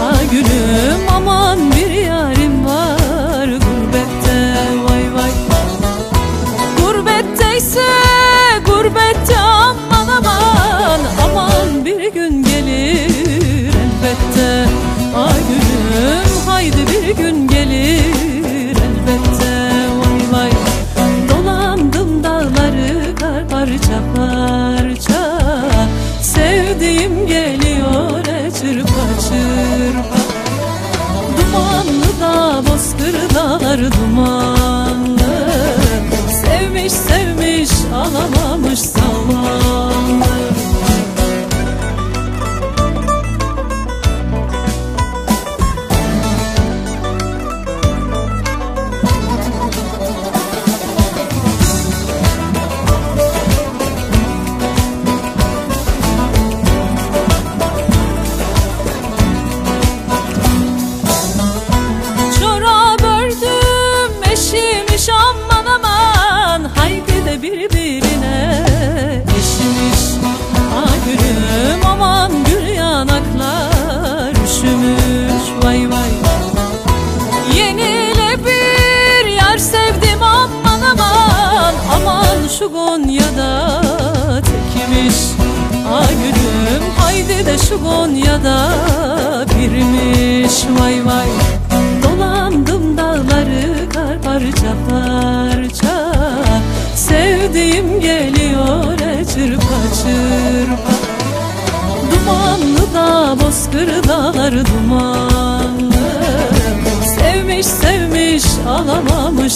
Ah gülüm aman bir yarim var gurbette vay vay. Gurbetteyse gurbette aman aman Aman bir gün gelir elbette. Ah gülüm haydi bir gün gelir elbette vay vay. Dolandım dağları kar parça parça Sevdiğim geliyor çırpa çırpa Dumanlı da bozkırlar dumanlı Sevmiş sevmiş alamamış zamanlı şu Gonya'da tekmiş Ah gülüm haydi de şu Gonya'da birmiş vay vay. Dolandım dağları kar parça parça Sevdiğim geliyor e çırpa çırpa Dumanlı da bozkırlar dumanlı. Sevmiş sevmiş alamamış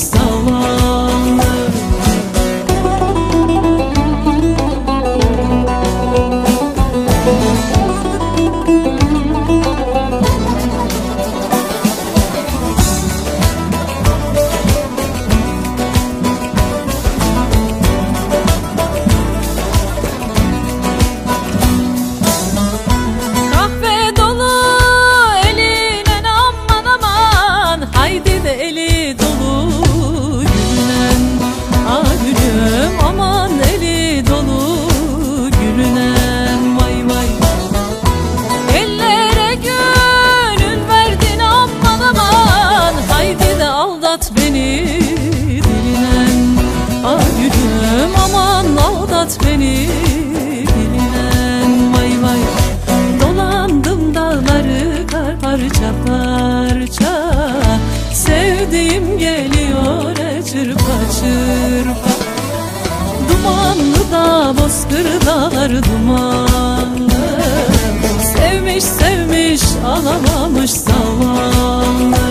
beni dilinen Vay vay. Dolandım dağları kar parça. Parça Sevdiğim geliyor e çırpa çırpa. Dumanlı da bozkırlar dumanlı. Sevmiş sevmiş alamamış zavallı